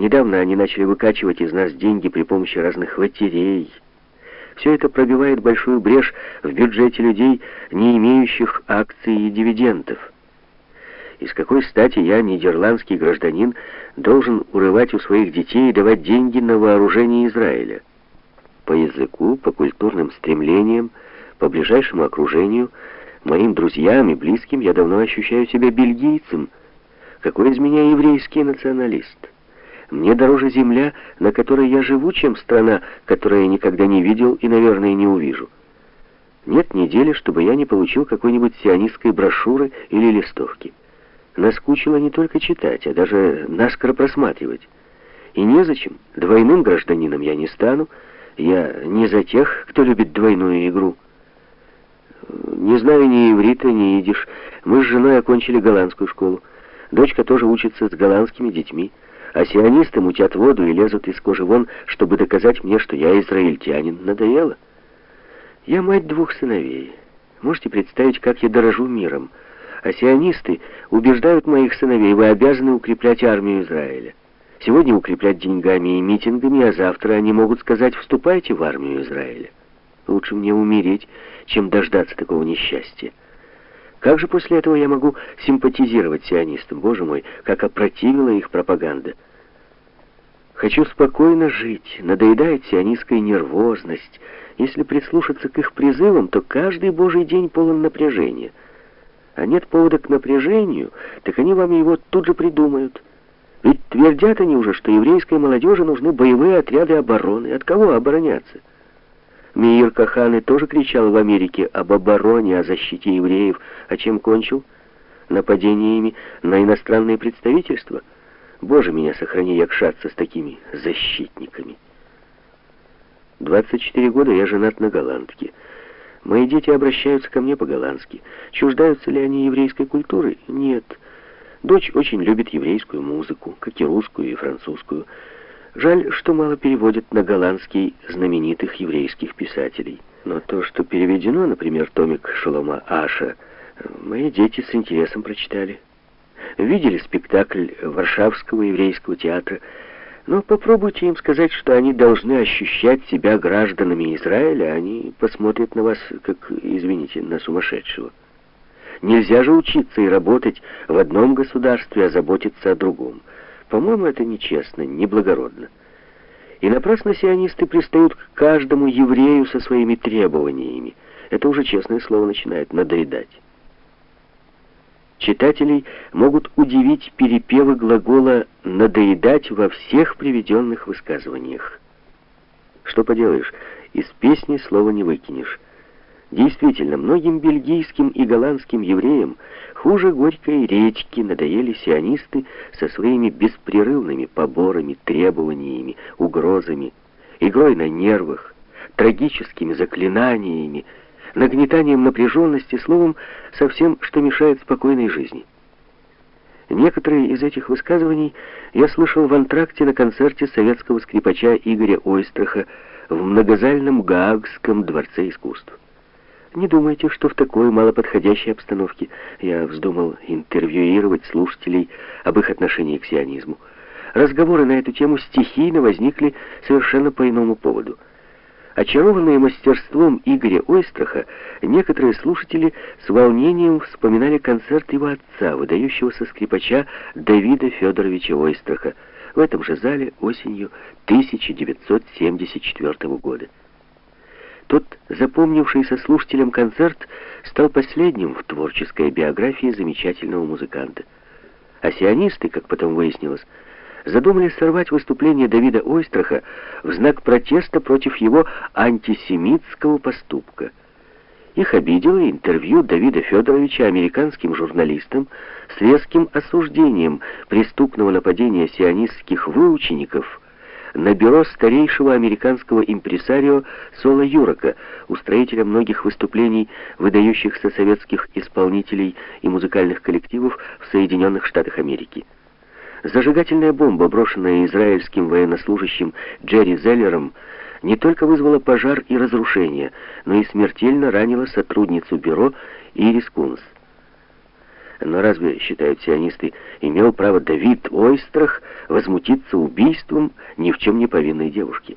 Недавно они начали выкачивать из нас деньги при помощи разных лотерей. Все это пробивает большую брешь в бюджете людей, не имеющих акций и дивидендов. И с какой стати я, нидерландский гражданин, должен урывать у своих детей и давать деньги на вооружение Израиля? По языку, по культурным стремлениям, по ближайшему окружению, моим друзьям и близким я давно ощущаю себя бельгийцем. Какой из меня еврейский националист? Мне дороже земля, на которой я живу, чем страна, которую я никогда не видел и, наверное, не увижу. Нет недели, чтобы я не получил какой-нибудь сионистской брошюры или листовки. Наскучило не только читать, а даже наскоро просматривать. И незачем. Двойным гражданином я не стану. Я не за тех, кто любит двойную игру. Не знаю ни иврита, ни идиш. Мы с женой окончили голландскую школу. Дочка тоже учится с голландскими детьми. А сионисты мутят воду и лезут из кожи вон, чтобы доказать мне, что я израильтянин. Надоело. Я мать двух сыновей. Можете представить, как я дорожу миром. А сионисты убеждают моих сыновей, вы обязаны укреплять армию Израиля. Сегодня укреплять деньгами и митингами, а завтра они могут сказать, вступайте в армию Израиля. Лучше мне умереть, чем дождаться такого несчастья. Как же после этого я могу симпатизировать сионистам? Боже мой, как опротивила их пропаганда. Хочу спокойно жить, надоедает сионистская нервозность. Если прислушаться к их призывам, то каждый божий день полон напряжения — а нет повода к напряжению, так они вам его тут же придумают. Ведь твердят они уже, что еврейской молодежи нужны боевые отряды обороны. От кого обороняться? Мир Каханы тоже кричал в Америке об обороне, о защите евреев. А чем кончил? Нападениями на иностранные представительства? Боже, меня сохрани якшаться с такими защитниками. 24 года я женат на голландке. Мои дети обращаются ко мне по-голландски. Чуждаются ли они еврейской культуры? Нет. Дочь очень любит еврейскую музыку, как и русскую и французскую. Жаль, что мало переводят на голландский знаменитых еврейских писателей. Но то, что переведено, например, томик Шолома Аша, мои дети с интересом прочитали. Видели спектакль Варшавского еврейского театра но попробуйте им сказать, что они должны ощущать себя гражданами Израиля, они посмотрят на вас, как, извините, на сумасшедшего. Нельзя же учиться и работать в одном государстве, а заботиться о другом. По-моему, это нечестно, неблагородно. И напрасно сионисты пристают к каждому еврею со своими требованиями. Это уже, честное слово, начинает надоедать. Читателей могут удивить перепевы глагола «надоедать» во всех приведенных высказываниях. Что поделаешь, из песни слова не выкинешь. Действительно, многим бельгийским и голландским евреям хуже горькой редьки надоели сионисты со своими беспрерывными поборами, требованиями, угрозами, игрой на нервах, трагическими заклинаниями, нагнетанием напряженности, словом, со всем, что мешает спокойной жизни. Некоторые из этих высказываний я слышал в антракте на концерте советского скрипача Игоря Ойстраха в многозальном Гаагском дворце искусств. Не думайте, что в такой малоподходящей обстановке я вздумал интервьюировать слушателей об их отношении к сионизму. Разговоры на эту тему стихийно возникли совершенно по иному поводу — Очарованные мастерством Игоря Ойстраха, некоторые слушатели с волнением вспоминали концерт его отца, выдающегося скрипача Давида Федоровича Ойстраха, в этом же зале осенью 1974 года. Тот запомнившийся слушателям концерт стал последним в творческой биографии замечательного музыканта. А сионисты, как потом выяснилось, задумали сорвать выступление Давида Ойстраха в знак протеста против его антисемитского поступка. Их обидело интервью Давида Федоровича американским журналистам с резким осуждением преступного нападения сионистских выучеников на бюро старейшего американского импресарио Соло Юрока, устроителя многих выступлений выдающихся советских исполнителей и музыкальных коллективов в Соединенных Штатах Америки. Зажигательная бомба, брошенная израильским военнослужащим Джерри Зеллером, не только вызвала пожар и разрушение, но и смертельно ранила сотрудницу бюро Ирис Кунс. Но разве, считают сионисты, имел право Давид Ойстрах возмутиться убийством ни в чем не повинной девушки?